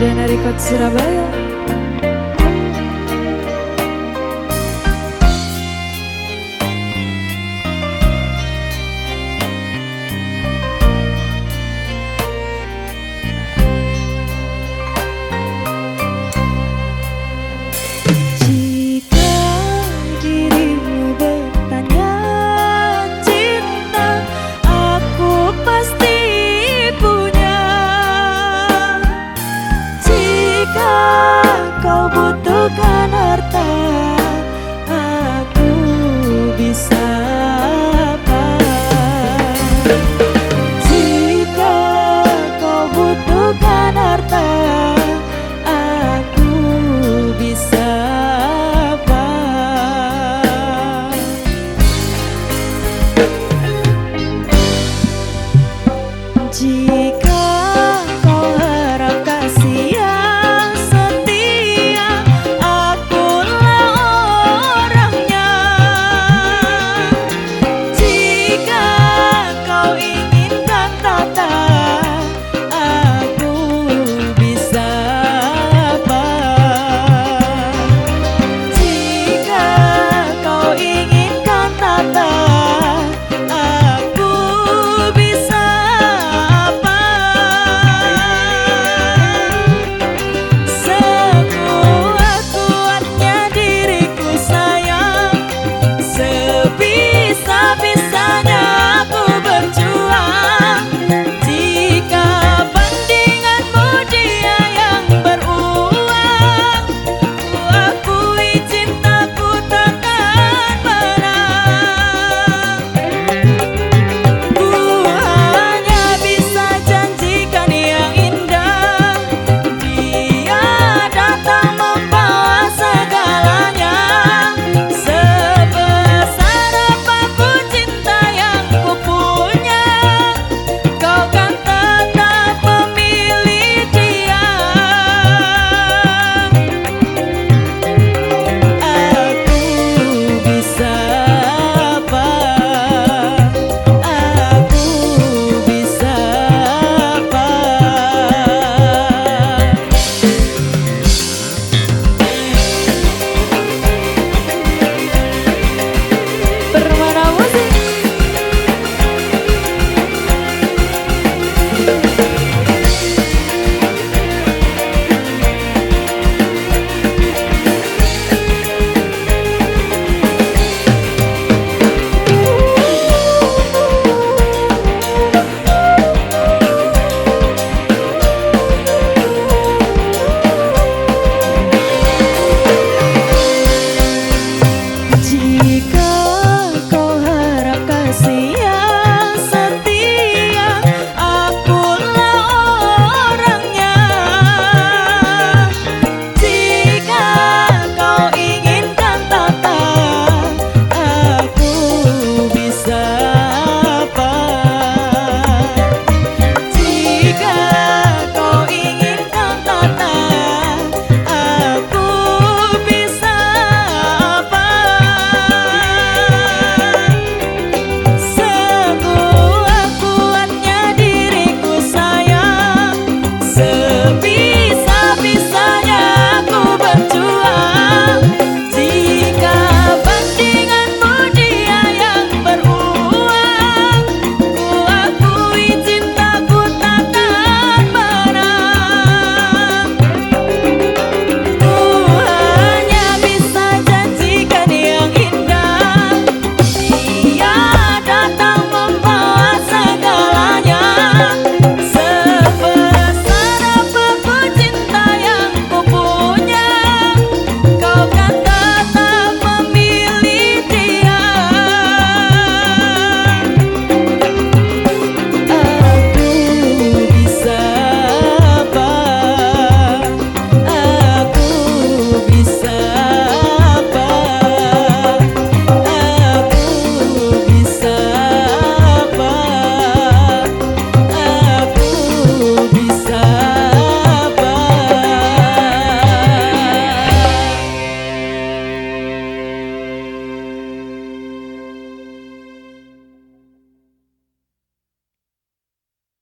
generico azzurro Ketika